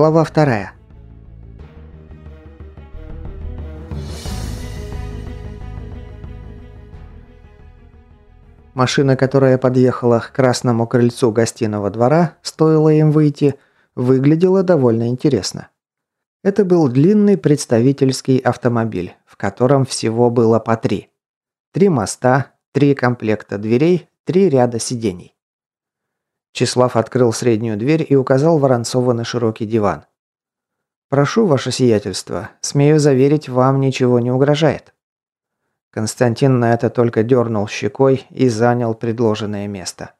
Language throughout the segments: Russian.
Глава вторая. Машина, которая подъехала к красному крыльцу гостиного двора, стоило им выйти, выглядела довольно интересно. Это был длинный представительский автомобиль, в котором всего было по три. Три моста, три комплекта дверей, три ряда сидений. Числав открыл среднюю дверь и указал Воронцову на широкий диван. «Прошу, ваше сиятельство, смею заверить, вам ничего не угрожает». Константин на это только дернул щекой и занял предложенное место.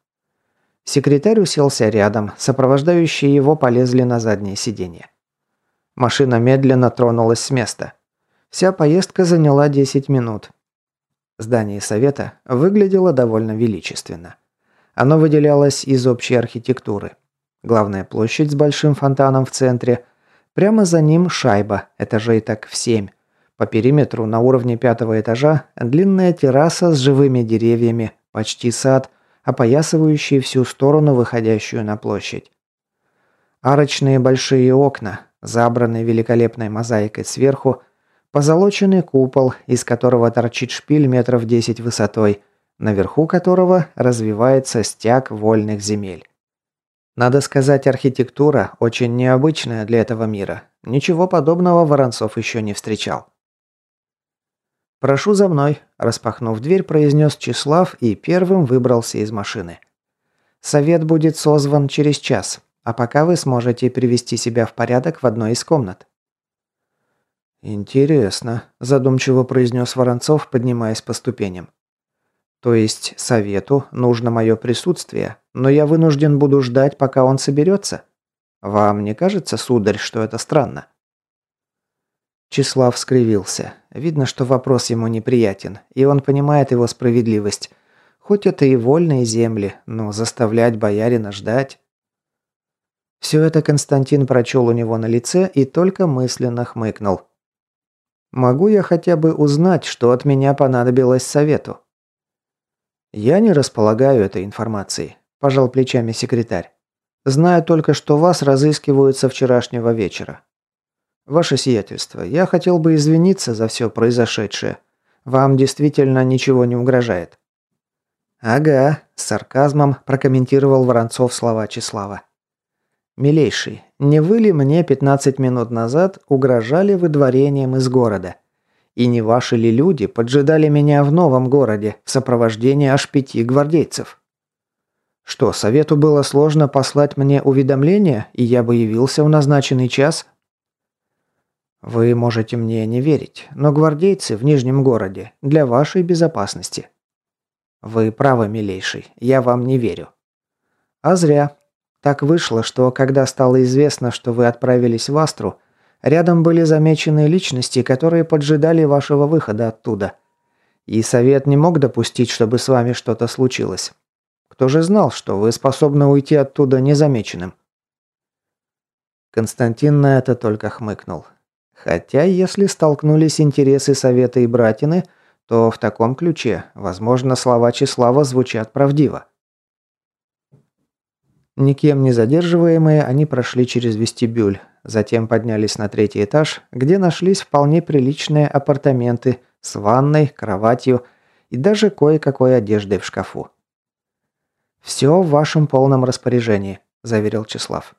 Секретарь уселся рядом, сопровождающие его полезли на заднее сиденье. Машина медленно тронулась с места. Вся поездка заняла 10 минут. Здание совета выглядело довольно величественно. Оно выделялось из общей архитектуры. Главная площадь с большим фонтаном в центре. Прямо за ним шайба, этажей так в семь. По периметру на уровне пятого этажа длинная терраса с живыми деревьями, почти сад, опоясывающий всю сторону, выходящую на площадь. Арочные большие окна, забранные великолепной мозаикой сверху, позолоченный купол, из которого торчит шпиль метров десять высотой, наверху которого развивается стяг вольных земель. Надо сказать, архитектура очень необычная для этого мира. Ничего подобного Воронцов еще не встречал. «Прошу за мной», – распахнув дверь, произнес Числав и первым выбрался из машины. «Совет будет созван через час, а пока вы сможете привести себя в порядок в одной из комнат». «Интересно», – задумчиво произнес Воронцов, поднимаясь по ступеням. «То есть совету нужно мое присутствие, но я вынужден буду ждать, пока он соберется? Вам не кажется, сударь, что это странно?» Числав скривился. Видно, что вопрос ему неприятен, и он понимает его справедливость. Хоть это и вольные земли, но заставлять боярина ждать... Все это Константин прочел у него на лице и только мысленно хмыкнул. «Могу я хотя бы узнать, что от меня понадобилось совету?» «Я не располагаю этой информацией», – пожал плечами секретарь. «Знаю только, что вас разыскивают со вчерашнего вечера. «Ваше сиятельство, я хотел бы извиниться за все произошедшее. Вам действительно ничего не угрожает». «Ага», – с сарказмом прокомментировал Воронцов слова Числава. «Милейший, не вы ли мне 15 минут назад угрожали выдворением из города? И не ваши ли люди поджидали меня в новом городе в сопровождении аж пяти гвардейцев?» «Что, совету было сложно послать мне уведомление, и я бы явился в назначенный час?» Вы можете мне не верить, но гвардейцы в Нижнем городе для вашей безопасности. Вы правы, милейший, я вам не верю. А зря. Так вышло, что когда стало известно, что вы отправились в Астру, рядом были замечены личности, которые поджидали вашего выхода оттуда. И совет не мог допустить, чтобы с вами что-то случилось. Кто же знал, что вы способны уйти оттуда незамеченным? Константин на это только хмыкнул. Хотя, если столкнулись интересы Совета и Братины, то в таком ключе, возможно, слова Числава звучат правдиво. Никем не задерживаемые, они прошли через вестибюль, затем поднялись на третий этаж, где нашлись вполне приличные апартаменты с ванной, кроватью и даже кое-какой одеждой в шкафу. «Все в вашем полном распоряжении», – заверил Числав.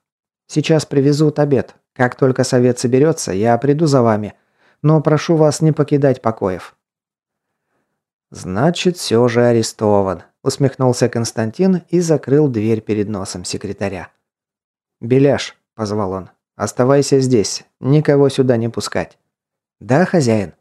«Сейчас привезут обед. Как только совет соберется, я приду за вами. Но прошу вас не покидать покоев». «Значит, все же арестован», – усмехнулся Константин и закрыл дверь перед носом секретаря. «Беляш», – позвал он, – «оставайся здесь, никого сюда не пускать». «Да, хозяин».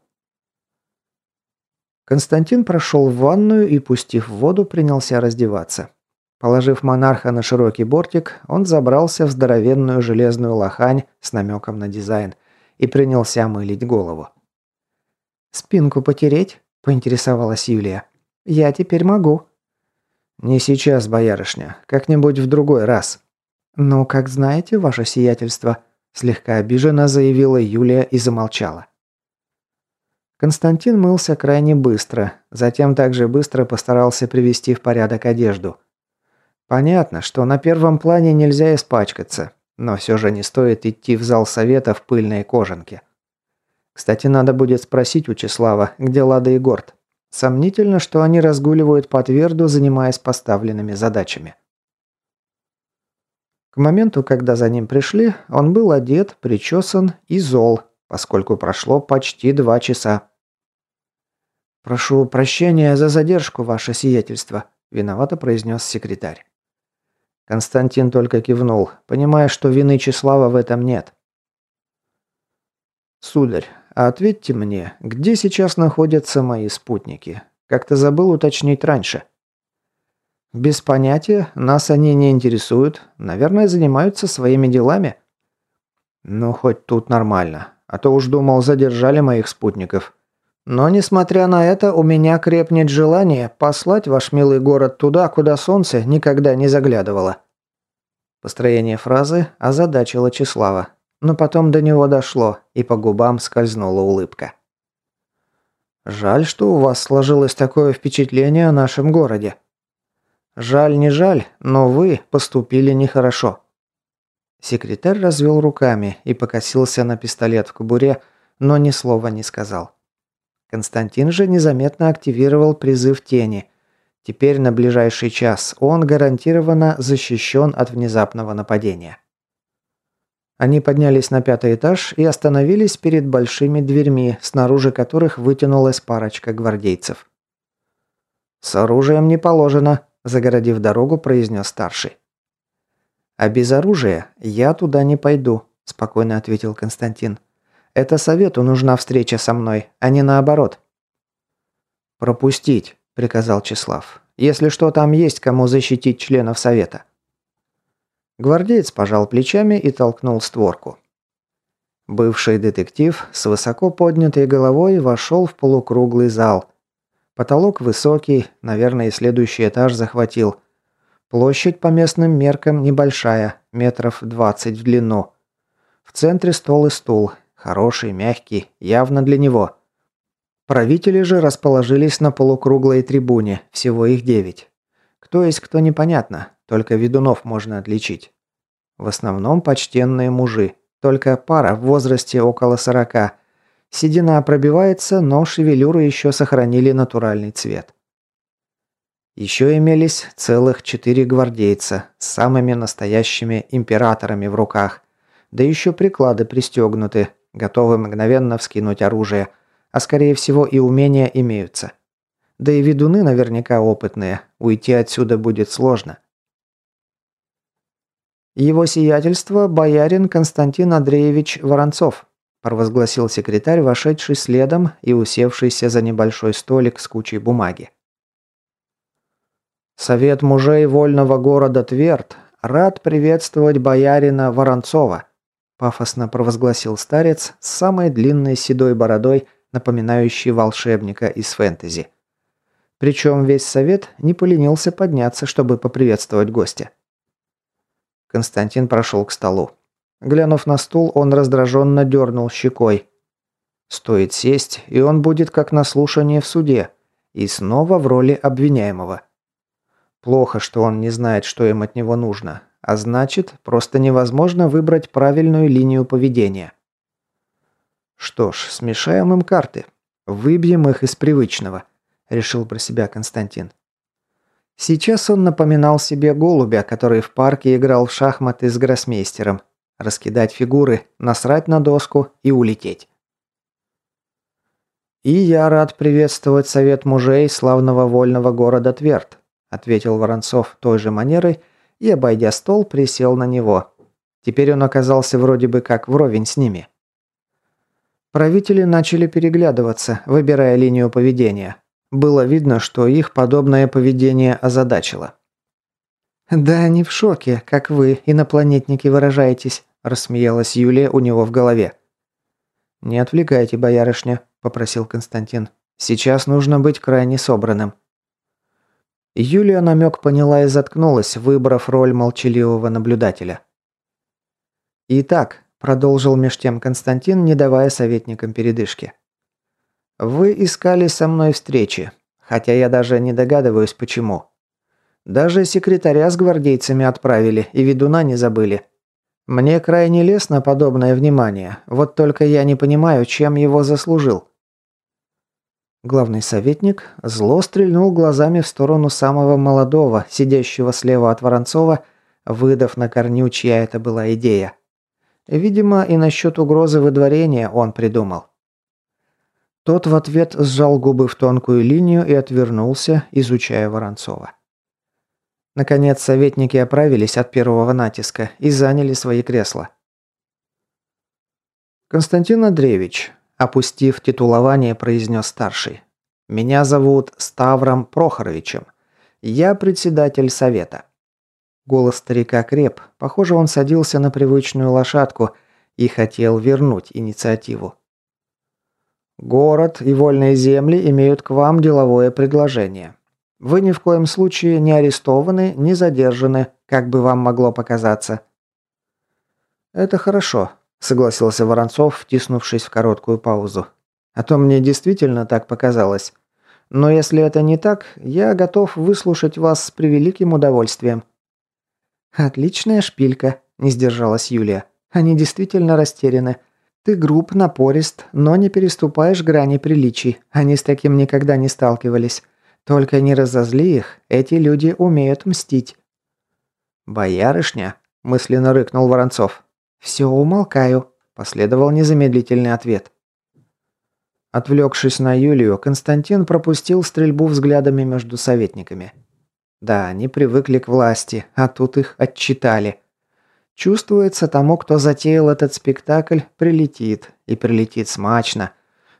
Константин прошел в ванную и, пустив воду, принялся раздеваться. Положив монарха на широкий бортик, он забрался в здоровенную железную лохань с намеком на дизайн и принялся мылить голову. «Спинку потереть?» – поинтересовалась Юлия. «Я теперь могу». «Не сейчас, боярышня. Как-нибудь в другой раз». «Ну, как знаете, ваше сиятельство», – слегка обиженно заявила Юлия и замолчала. Константин мылся крайне быстро, затем также быстро постарался привести в порядок одежду – Понятно, что на первом плане нельзя испачкаться. Но все же не стоит идти в зал совета в пыльной кожанке. Кстати, надо будет спросить у Числава, где Лада и Горд. Сомнительно, что они разгуливают по тверду, занимаясь поставленными задачами. К моменту, когда за ним пришли, он был одет, причесан и зол, поскольку прошло почти два часа. «Прошу прощения за задержку, ваше сиятельство», – виновато произнес секретарь. Константин только кивнул, понимая, что вины Числава в этом нет. «Сударь, ответьте мне, где сейчас находятся мои спутники? Как-то забыл уточнить раньше». «Без понятия, нас они не интересуют. Наверное, занимаются своими делами». «Ну, хоть тут нормально. А то уж думал, задержали моих спутников. Но, несмотря на это, у меня крепнет желание послать ваш милый город туда, куда солнце никогда не заглядывало». Построение фразы озадачило Числава, но потом до него дошло, и по губам скользнула улыбка. «Жаль, что у вас сложилось такое впечатление о нашем городе. Жаль, не жаль, но вы поступили нехорошо». Секретарь развел руками и покосился на пистолет в кобуре, но ни слова не сказал. Константин же незаметно активировал призыв тени. Теперь на ближайший час он гарантированно защищен от внезапного нападения. Они поднялись на пятый этаж и остановились перед большими дверьми, снаружи которых вытянулась парочка гвардейцев. «С оружием не положено», – загородив дорогу, произнес старший. «А без оружия я туда не пойду», – спокойно ответил Константин. Это совету нужна встреча со мной, а не наоборот». «Пропустить», – приказал Числав. «Если что, там есть кому защитить членов совета». Гвардеец пожал плечами и толкнул створку. Бывший детектив с высоко поднятой головой вошел в полукруглый зал. Потолок высокий, наверное, и следующий этаж захватил. Площадь по местным меркам небольшая, метров 20 в длину. В центре стол и стул, Хороший, мягкий, явно для него. Правители же расположились на полукруглой трибуне, всего их девять. Кто есть кто непонятно, только ведунов можно отличить. В основном почтенные мужи, только пара в возрасте около сорока. Седина пробивается, но шевелюры еще сохранили натуральный цвет. Еще имелись целых четыре гвардейца с самыми настоящими императорами в руках. Да еще приклады пристегнуты, готовы мгновенно вскинуть оружие, а скорее всего и умения имеются. Да и ведуны наверняка опытные, уйти отсюда будет сложно. «Его сиятельство – боярин Константин Андреевич Воронцов», – провозгласил секретарь, вошедший следом и усевшийся за небольшой столик с кучей бумаги. «Совет мужей вольного города Тверд рад приветствовать боярина Воронцова», пафосно провозгласил старец с самой длинной седой бородой, напоминающей волшебника из фэнтези. Причем весь совет не поленился подняться, чтобы поприветствовать гостя. Константин прошел к столу. Глянув на стул, он раздраженно дернул щекой. Стоит сесть, и он будет как на слушании в суде, и снова в роли обвиняемого. Плохо, что он не знает, что им от него нужно, а значит, просто невозможно выбрать правильную линию поведения. Что ж, смешаем им карты. Выбьем их из привычного, решил про себя Константин. Сейчас он напоминал себе голубя, который в парке играл в шахматы с гроссмейстером. Раскидать фигуры, насрать на доску и улететь. «И я рад приветствовать совет мужей славного вольного города Тверд», ответил Воронцов той же манерой, и, обойдя стол, присел на него. Теперь он оказался вроде бы как вровень с ними. Правители начали переглядываться, выбирая линию поведения. Было видно, что их подобное поведение озадачило. «Да они в шоке, как вы, инопланетники, выражаетесь», – рассмеялась Юлия у него в голове. «Не отвлекайте, боярышня», – попросил Константин. «Сейчас нужно быть крайне собранным». Юлия намек поняла и заткнулась, выбрав роль молчаливого наблюдателя. «Итак», – продолжил меж тем Константин, не давая советникам передышки. «Вы искали со мной встречи, хотя я даже не догадываюсь, почему. Даже секретаря с гвардейцами отправили и ведуна не забыли. Мне крайне лестно подобное внимание, вот только я не понимаю, чем его заслужил. Главный советник зло стрельнул глазами в сторону самого молодого, сидящего слева от Воронцова, выдав на корню, чья это была идея. Видимо, и насчет угрозы выдворения он придумал. Тот в ответ сжал губы в тонкую линию и отвернулся, изучая Воронцова. Наконец, советники оправились от первого натиска и заняли свои кресла. «Константин Андреевич», – опустив титулование, произнес старший. «Меня зовут Ставром Прохоровичем. Я председатель совета». Голос старика креп. Похоже, он садился на привычную лошадку и хотел вернуть инициативу. «Город и вольные земли имеют к вам деловое предложение. Вы ни в коем случае не арестованы, не задержаны, как бы вам могло показаться». «Это хорошо», – согласился Воронцов, втиснувшись в короткую паузу. «А то мне действительно так показалось. Но если это не так, я готов выслушать вас с превеликим удовольствием». «Отличная шпилька», – не сдержалась Юлия. «Они действительно растеряны. Ты груб, напорист, но не переступаешь грани приличий. Они с таким никогда не сталкивались. Только не разозли их, эти люди умеют мстить». «Боярышня?» – мысленно рыкнул Воронцов. «Все, умолкаю», – последовал незамедлительный ответ. Отвлекшись на Юлию, Константин пропустил стрельбу взглядами между советниками. Да, они привыкли к власти, а тут их отчитали. Чувствуется, тому, кто затеял этот спектакль, прилетит. И прилетит смачно.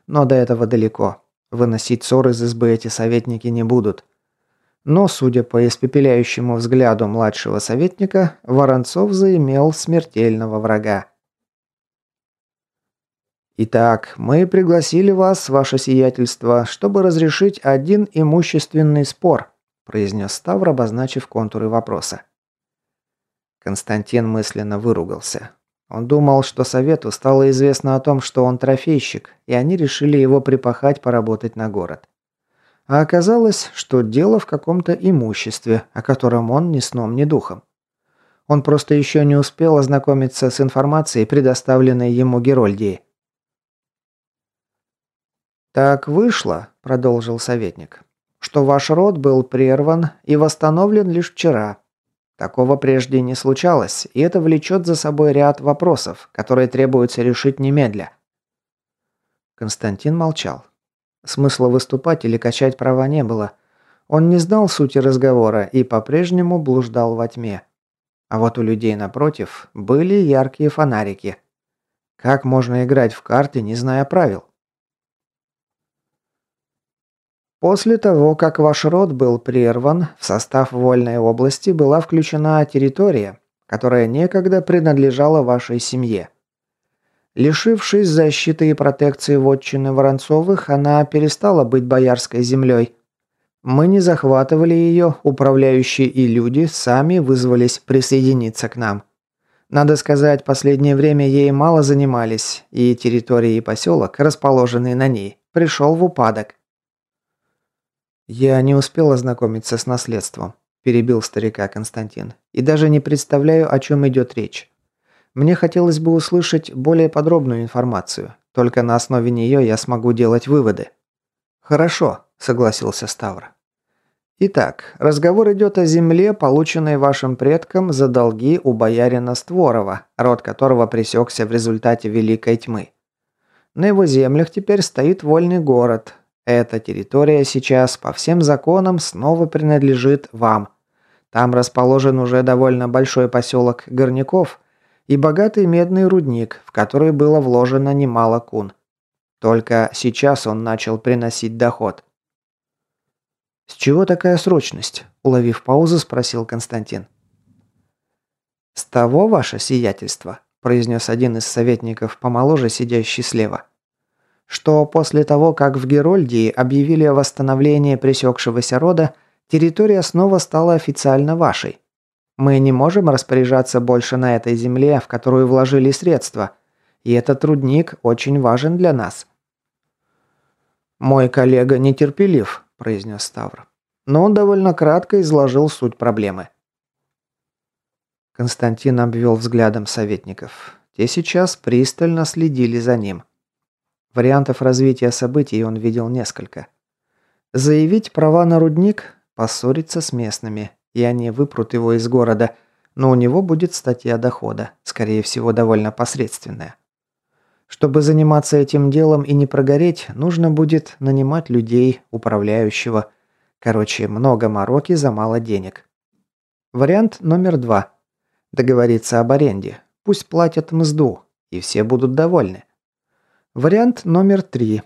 Но до этого далеко. Выносить ссор из избы эти советники не будут. Но, судя по испепеляющему взгляду младшего советника, Воронцов заимел смертельного врага. «Итак, мы пригласили вас, ваше сиятельство, чтобы разрешить один имущественный спор», произнес Ставр, обозначив контуры вопроса. Константин мысленно выругался. Он думал, что совету стало известно о том, что он трофейщик, и они решили его припахать поработать на город. А оказалось, что дело в каком-то имуществе, о котором он ни сном, ни духом. Он просто еще не успел ознакомиться с информацией, предоставленной ему Герольдией. «Так вышло», – продолжил советник, – «что ваш род был прерван и восстановлен лишь вчера, Такого прежде не случалось, и это влечет за собой ряд вопросов, которые требуется решить немедля. Константин молчал. Смысла выступать или качать права не было. Он не знал сути разговора и по-прежнему блуждал во тьме. А вот у людей напротив были яркие фонарики. Как можно играть в карты, не зная правил? После того, как ваш род был прерван, в состав вольной области была включена территория, которая некогда принадлежала вашей семье. Лишившись защиты и протекции вотчины Воронцовых, она перестала быть боярской землей. Мы не захватывали ее, управляющие и люди сами вызвались присоединиться к нам. Надо сказать, последнее время ей мало занимались, и территория и поселок, расположенный на ней, пришел в упадок. «Я не успел ознакомиться с наследством», – перебил старика Константин. «И даже не представляю, о чем идет речь. Мне хотелось бы услышать более подробную информацию. Только на основе нее я смогу делать выводы». «Хорошо», – согласился Ставр. «Итак, разговор идет о земле, полученной вашим предкам за долги у боярина Створова, род которого пресекся в результате Великой Тьмы. На его землях теперь стоит вольный город, эта территория сейчас по всем законам снова принадлежит вам. Там расположен уже довольно большой поселок Горняков и богатый медный рудник, в который было вложено немало кун. Только сейчас он начал приносить доход. «С чего такая срочность?» – уловив паузу, спросил Константин. «С того, ваше сиятельство», – произнес один из советников помоложе, сидящий слева – что после того, как в Герольдии объявили о восстановлении пресекшегося рода, территория снова стала официально вашей. Мы не можем распоряжаться больше на этой земле, в которую вложили средства, и этот рудник очень важен для нас». «Мой коллега нетерпелив», – произнес Ставр. Но он довольно кратко изложил суть проблемы. Константин обвел взглядом советников. Те сейчас пристально следили за ним. Вариантов развития событий он видел несколько. Заявить права на рудник, поссориться с местными, и они выпрут его из города, но у него будет статья дохода, скорее всего, довольно посредственная. Чтобы заниматься этим делом и не прогореть, нужно будет нанимать людей, управляющего. Короче, много мороки за мало денег. Вариант номер два. Договориться об аренде. Пусть платят мзду, и все будут довольны. Вариант номер три.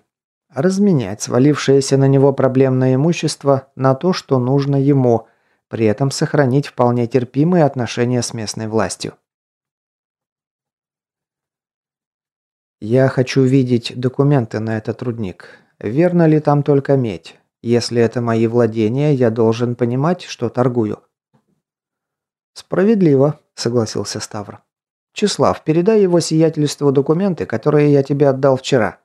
Разменять свалившееся на него проблемное имущество на то, что нужно ему, при этом сохранить вполне терпимые отношения с местной властью. Я хочу видеть документы на этот рудник. Верно ли там только медь? Если это мои владения, я должен понимать, что торгую. «Справедливо», – согласился Ставр. «Числав, передай его сиятельству документы, которые я тебе отдал вчера».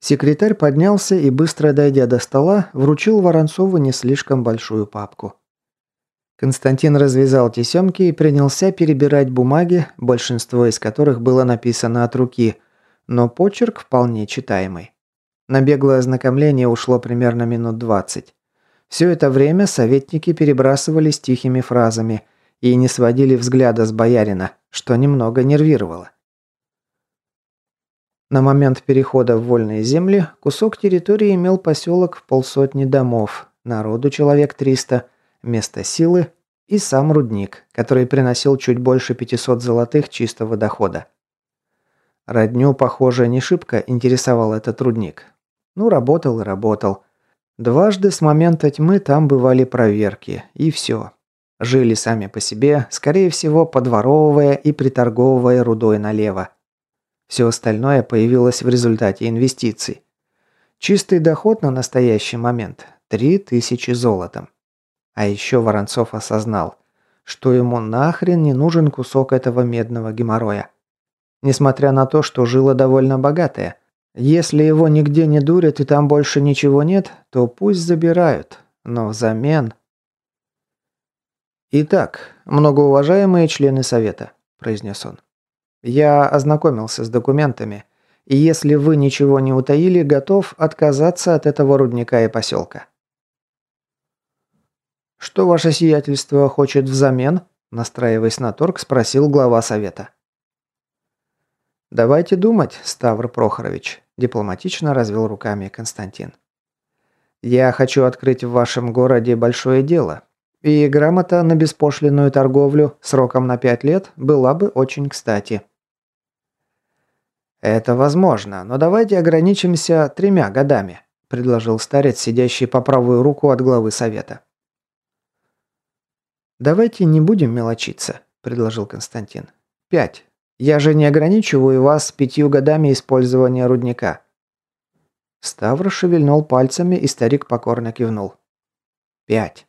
Секретарь поднялся и, быстро дойдя до стола, вручил Воронцову не слишком большую папку. Константин развязал тесемки и принялся перебирать бумаги, большинство из которых было написано от руки, но почерк вполне читаемый. На беглое ознакомление ушло примерно минут двадцать. Все это время советники перебрасывались тихими фразами – и не сводили взгляда с боярина, что немного нервировало. На момент перехода в вольные земли кусок территории имел поселок в полсотни домов, народу человек 300, место силы и сам рудник, который приносил чуть больше 500 золотых чистого дохода. Родню, похоже, не шибко интересовал этот рудник. Ну, работал и работал. Дважды с момента тьмы там бывали проверки, и все. Жили сами по себе, скорее всего, подворовывая и приторговывая рудой налево. Все остальное появилось в результате инвестиций. Чистый доход на настоящий момент – 3000 золотом. А еще Воронцов осознал, что ему нахрен не нужен кусок этого медного геморроя. Несмотря на то, что жила довольно богатая. Если его нигде не дурят и там больше ничего нет, то пусть забирают. Но взамен «Итак, многоуважаемые члены Совета», – произнес он. «Я ознакомился с документами, и если вы ничего не утаили, готов отказаться от этого рудника и поселка». «Что ваше сиятельство хочет взамен?» – настраиваясь на торг, спросил глава Совета. «Давайте думать, Ставр Прохорович», – дипломатично развел руками Константин. «Я хочу открыть в вашем городе большое дело, и грамота на беспошлинную торговлю сроком на пять лет была бы очень кстати. «Это возможно, но давайте ограничимся тремя годами», – предложил старец, сидящий по правую руку от главы совета. «Давайте не будем мелочиться», – предложил Константин. «Пять. Я же не ограничиваю вас пятью годами использования рудника». Ставр шевельнул пальцами, и старик покорно кивнул. «Пять».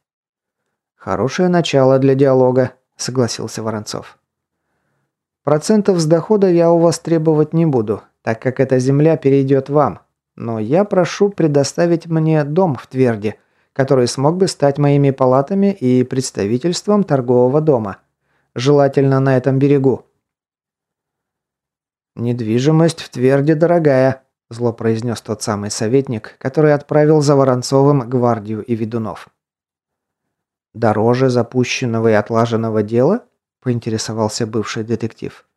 «Хорошее начало для диалога», – согласился Воронцов. «Процентов с дохода я у вас требовать не буду, так как эта земля перейдет вам. Но я прошу предоставить мне дом в Тверде, который смог бы стать моими палатами и представительством торгового дома. Желательно на этом берегу». «Недвижимость в Тверде дорогая», – зло произнес тот самый советник, который отправил за Воронцовым гвардию и ведунов. «Дороже запущенного и отлаженного дела?» – поинтересовался бывший детектив.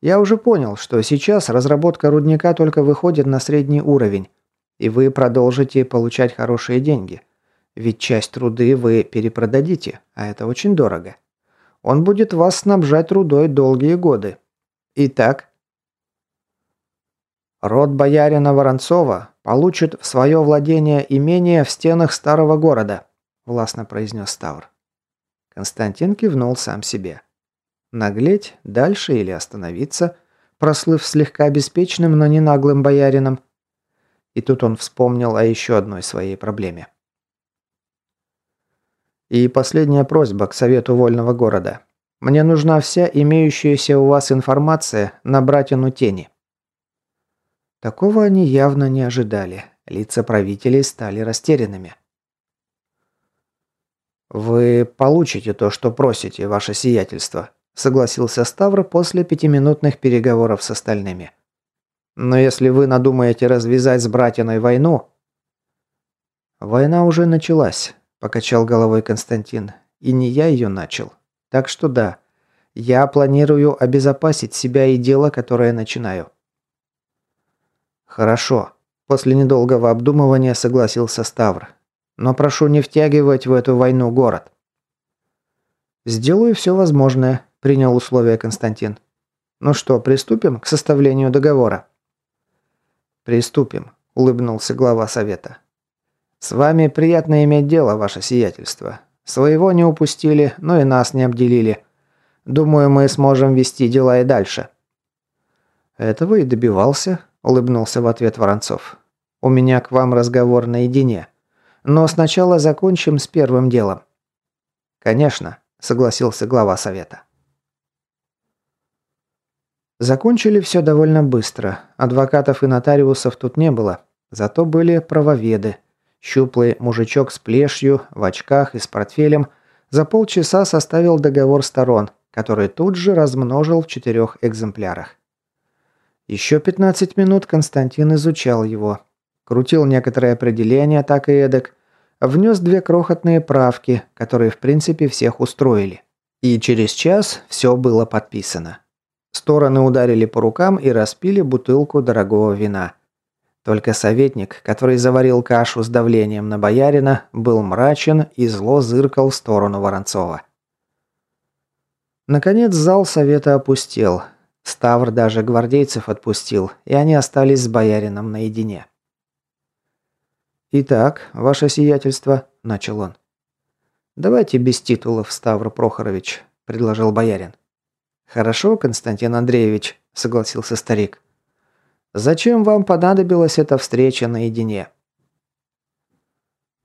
«Я уже понял, что сейчас разработка рудника только выходит на средний уровень, и вы продолжите получать хорошие деньги. Ведь часть руды вы перепродадите, а это очень дорого. Он будет вас снабжать рудой долгие годы. Итак...» Род боярина Воронцова получит в свое владение имение в стенах старого города – властно произнес Ставр. Константин кивнул сам себе. Наглеть, дальше или остановиться, прослыв слегка беспечным, но не наглым боярином. И тут он вспомнил о еще одной своей проблеме. И последняя просьба к Совету Вольного Города. Мне нужна вся имеющаяся у вас информация на братину Тени. Такого они явно не ожидали. Лица правителей стали растерянными. «Вы получите то, что просите, ваше сиятельство», – согласился Ставр после пятиминутных переговоров с остальными. «Но если вы надумаете развязать с братиной войну...» «Война уже началась», – покачал головой Константин. «И не я ее начал. Так что да, я планирую обезопасить себя и дело, которое начинаю». «Хорошо», – после недолгого обдумывания согласился Ставр. «Но прошу не втягивать в эту войну город». «Сделаю все возможное», – принял условия Константин. «Ну что, приступим к составлению договора?» «Приступим», – улыбнулся глава совета. «С вами приятно иметь дело, ваше сиятельство. Своего не упустили, но и нас не обделили. Думаю, мы сможем вести дела и дальше». «Этого и добивался», – улыбнулся в ответ Воронцов. «У меня к вам разговор наедине. Но сначала закончим с первым делом». «Конечно», – согласился глава совета. Закончили все довольно быстро. Адвокатов и нотариусов тут не было. Зато были правоведы – Щуплый мужичок с плешью, в очках и с портфелем за полчаса составил договор сторон, который тут же размножил в четырех экземплярах. Еще 15 минут Константин изучал его. Крутил некоторые определения так и эдак. Внес две крохотные правки, которые в принципе всех устроили. И через час все было подписано. Стороны ударили по рукам и распили бутылку дорогого вина – только советник, который заварил кашу с давлением на боярина, был мрачен и зло зыркал в сторону Воронцова. Наконец зал совета опустел. Ставр даже гвардейцев отпустил, и они остались с боярином наедине. «Итак, ваше сиятельство», – начал он. «Давайте без титулов, Ставр Прохорович», – предложил боярин. «Хорошо, Константин Андреевич», – согласился старик. Зачем вам понадобилась эта встреча наедине?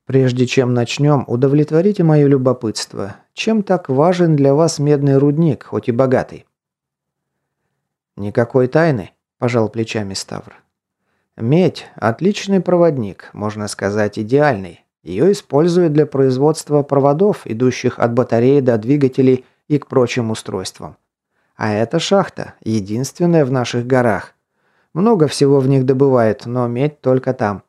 Прежде чем начнем, удовлетворите мое любопытство. Чем так важен для вас медный рудник, хоть и богатый? Никакой тайны, пожал плечами Ставр. Медь – отличный проводник, можно сказать, идеальный. Ее используют для производства проводов, идущих от батареи до двигателей и к прочим устройствам. А эта шахта – единственная в наших горах. Много всего в них добывает, но медь только там.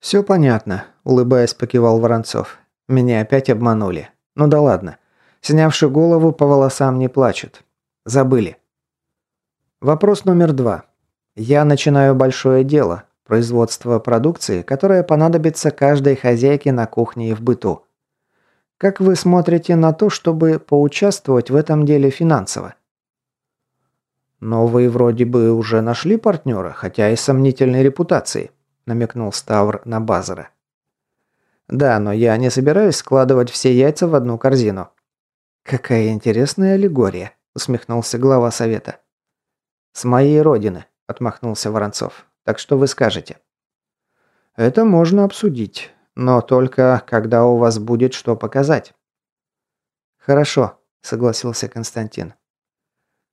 «Все понятно», – улыбаясь, покивал Воронцов. «Меня опять обманули. Ну да ладно. Снявши голову, по волосам не плачут. Забыли». Вопрос номер два. Я начинаю большое дело – производство продукции, которая понадобится каждой хозяйке на кухне и в быту. Как вы смотрите на то, чтобы поучаствовать в этом деле финансово? «Но вы вроде бы уже нашли партнера, хотя и сомнительной репутации», намекнул Ставр на Базара. «Да, но я не собираюсь складывать все яйца в одну корзину». «Какая интересная аллегория», усмехнулся глава совета. «С моей родины», отмахнулся Воронцов. «Так что вы скажете?» «Это можно обсудить, но только когда у вас будет что показать». «Хорошо», согласился Константин.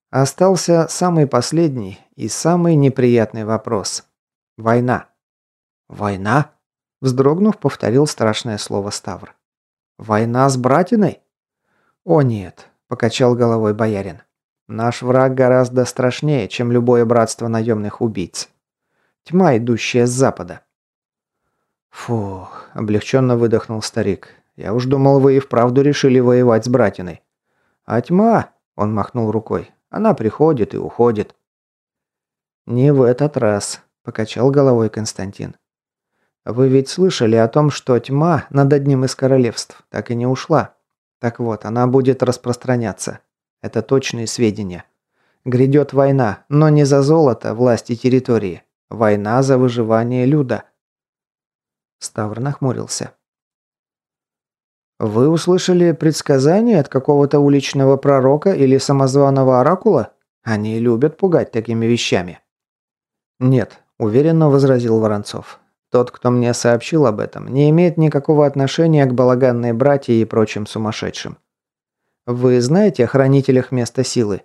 Остался самый последний и самый неприятный вопрос. Война. Война? Вздрогнув, повторил страшное слово Ставр. Война с братиной? О нет, покачал головой боярин. Наш враг гораздо страшнее, чем любое братство наемных убийц. Тьма, идущая с запада. Фух, облегченно выдохнул старик. Я уж думал, вы и вправду решили воевать с братиной. А тьма, он махнул рукой, она приходит и уходит». «Не в этот раз», – покачал головой Константин. «Вы ведь слышали о том, что тьма над одним из королевств так и не ушла. Так вот, она будет распространяться. Это точные сведения. Грядет война, но не за золото, власть и территории. Война за выживание люда». Ставр нахмурился. Вы услышали предсказание от какого-то уличного пророка или самозваного оракула? Они любят пугать такими вещами. Нет, уверенно возразил Воронцов. Тот, кто мне сообщил об этом, не имеет никакого отношения к балаганной братье и прочим сумасшедшим. Вы знаете о хранителях места силы?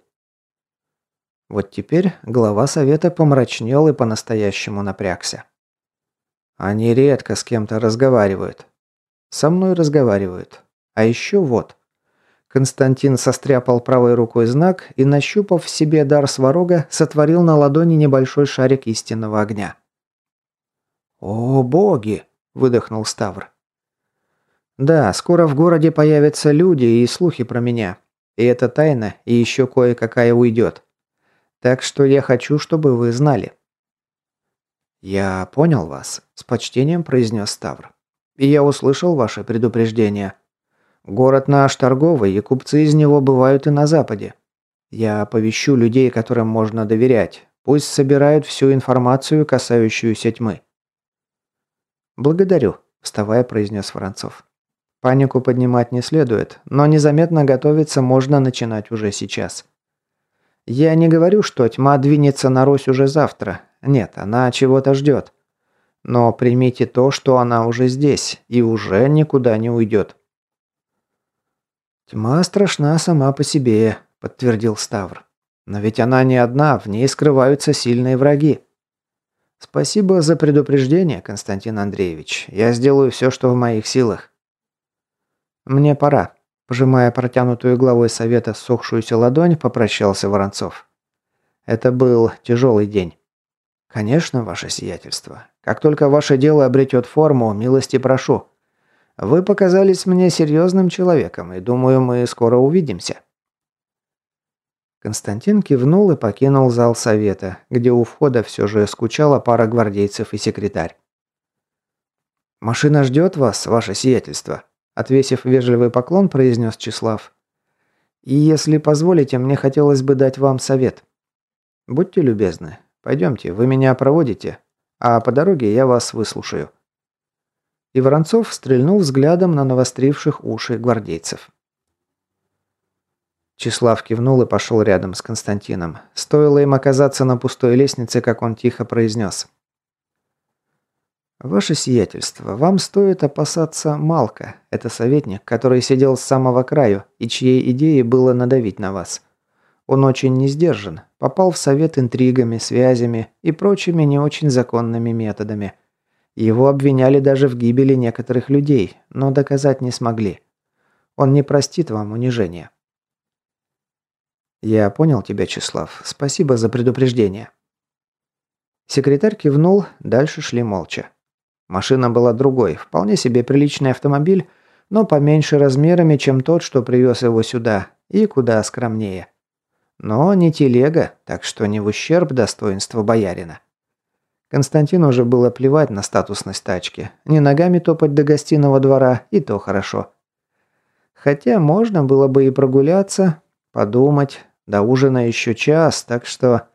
Вот теперь глава совета помрачнел и по-настоящему напрягся. Они редко с кем-то разговаривают. Со мной разговаривают. А еще вот. Константин состряпал правой рукой знак и, нащупав в себе дар сварога, сотворил на ладони небольшой шарик истинного огня. «О, боги!» – выдохнул Ставр. «Да, скоро в городе появятся люди и слухи про меня. И это тайна, и еще кое-какая уйдет. Так что я хочу, чтобы вы знали». «Я понял вас», – с почтением произнес Ставр. «И я услышал ваше предупреждение. Город наш торговый, и купцы из него бывают и на западе. Я оповещу людей, которым можно доверять. Пусть собирают всю информацию, касающуюся тьмы». «Благодарю», – вставая, произнес Воронцов. «Панику поднимать не следует, но незаметно готовиться можно начинать уже сейчас». Я не говорю, что тьма двинется на Рось уже завтра. Нет, она чего-то ждет. Но примите то, что она уже здесь и уже никуда не уйдет. «Тьма страшна сама по себе», – подтвердил Ставр. «Но ведь она не одна, в ней скрываются сильные враги». «Спасибо за предупреждение, Константин Андреевич. Я сделаю все, что в моих силах». «Мне пора», Пожимая протянутую главой совета сохшуюся ладонь, попрощался Воронцов. Это был тяжелый день. Конечно, ваше сиятельство. Как только ваше дело обретет форму, милости прошу. Вы показались мне серьезным человеком, и думаю, мы скоро увидимся. Константин кивнул и покинул зал совета, где у входа все же скучала пара гвардейцев и секретарь. «Машина ждет вас, ваше сиятельство», Отвесив вежливый поклон, произнес Числав. «И если позволите, мне хотелось бы дать вам совет. Будьте любезны. Пойдемте, вы меня проводите, а по дороге я вас выслушаю». И Воронцов стрельнул взглядом на навостривших уши гвардейцев. Числав кивнул и пошел рядом с Константином. Стоило им оказаться на пустой лестнице, как он тихо произнес. «Ваше сиятельство, вам стоит опасаться Малка. Это советник, который сидел с самого краю и чьей идеей было надавить на вас. Он очень не сдержан, попал в совет интригами, связями и прочими не очень законными методами. Его обвиняли даже в гибели некоторых людей, но доказать не смогли. Он не простит вам унижения». «Я понял тебя, Числав. Спасибо за предупреждение». Секретарь кивнул, дальше шли молча. Машина была другой, вполне себе приличный автомобиль, но поменьше размерами, чем тот, что привез его сюда, и куда скромнее. Но не телега, так что не в ущерб достоинству боярина. Константину уже было плевать на статусность тачки. Не ногами топать до гостиного двора, и то хорошо. Хотя можно было бы и прогуляться, подумать. До ужина еще час, так что...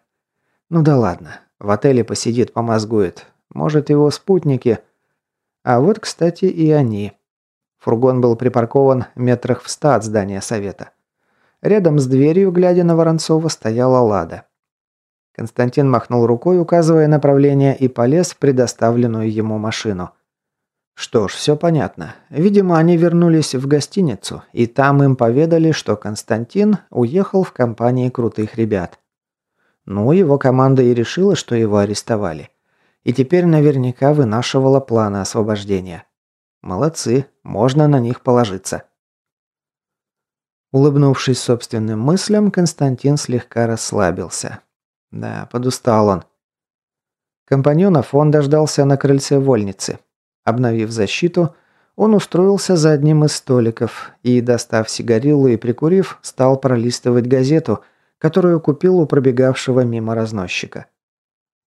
Ну да ладно, в отеле посидит, помозгует. Может, его спутники. А вот, кстати, и они. Фургон был припаркован метрах в ста от здания совета. Рядом с дверью, глядя на Воронцова, стояла Лада. Константин махнул рукой, указывая направление, и полез в предоставленную ему машину. Что ж, все понятно. Видимо, они вернулись в гостиницу, и там им поведали, что Константин уехал в компании крутых ребят. Ну, его команда и решила, что его арестовали. И теперь наверняка вынашивала планы освобождения. Молодцы, можно на них положиться. Улыбнувшись собственным мыслям, Константин слегка расслабился. Да, подустал он. Компаньонов он дождался на крыльце вольницы. Обновив защиту, он устроился за одним из столиков и, достав сигарилу и прикурив, стал пролистывать газету, которую купил у пробегавшего мимо разносчика.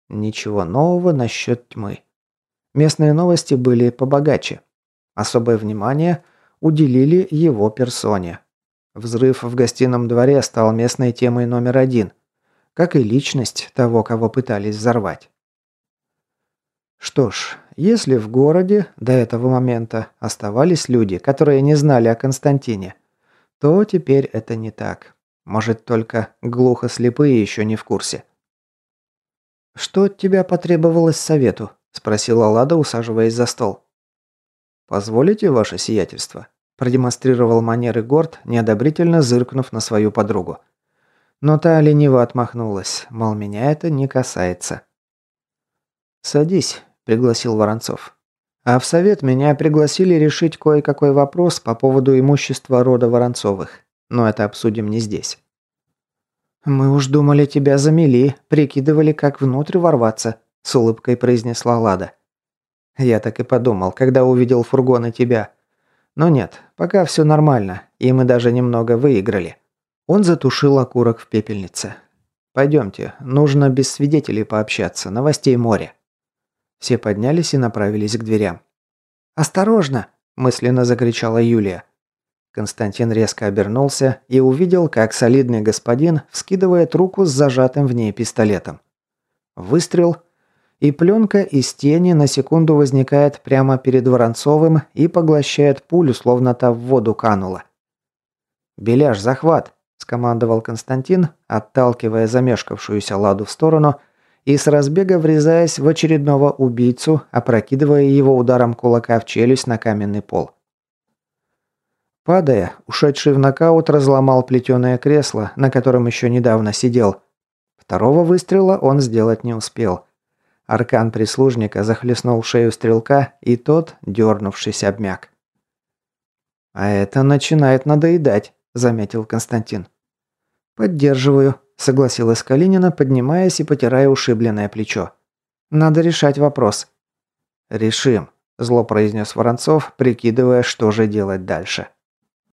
Ничего нового насчет тьмы. Местные новости были побогаче. Особое внимание уделили его персоне. Взрыв в гостином дворе стал местной темой номер один, как и личность того, кого пытались взорвать. Что ж, если в городе до этого момента оставались люди, которые не знали о Константине, то теперь это не так. Может, только глухо слепые еще не в курсе. «Что от тебя потребовалось совету?» – спросила Лада, усаживаясь за стол. «Позволите, ваше сиятельство?» – продемонстрировал манеры Горд, неодобрительно зыркнув на свою подругу. Но та лениво отмахнулась, мол, меня это не касается. «Садись», – пригласил Воронцов. А в совет меня пригласили решить кое-какой вопрос по поводу имущества рода Воронцовых. Но это обсудим не здесь. «Мы уж думали, тебя замели, прикидывали, как внутрь ворваться», – с улыбкой произнесла Лада. «Я так и подумал, когда увидел фургон тебя. Но нет, пока все нормально, и мы даже немного выиграли». Он затушил окурок в пепельнице. «Пойдемте, нужно без свидетелей пообщаться, новостей море». Все поднялись и направились к дверям. «Осторожно!» – мысленно закричала Юлия. Константин резко обернулся и увидел, как солидный господин вскидывает руку с зажатым в ней пистолетом. Выстрел, и пленка из тени на секунду возникает прямо перед Воронцовым и поглощает пулю, словно та в воду канула. «Беляш, захват!» – скомандовал Константин, отталкивая замешкавшуюся ладу в сторону и с разбега врезаясь в очередного убийцу, опрокидывая его ударом кулака в челюсть на каменный пол. Падая, ушедший в нокаут разломал плетеное кресло, на котором еще недавно сидел. Второго выстрела он сделать не успел. Аркан прислужника захлестнул шею стрелка, и тот, дернувшись, обмяк. «А это начинает надоедать», – заметил Константин. «Поддерживаю», – согласилась Калинина, поднимаясь и потирая ушибленное плечо. «Надо решать вопрос». «Решим», – зло произнес Воронцов, прикидывая, что же делать дальше.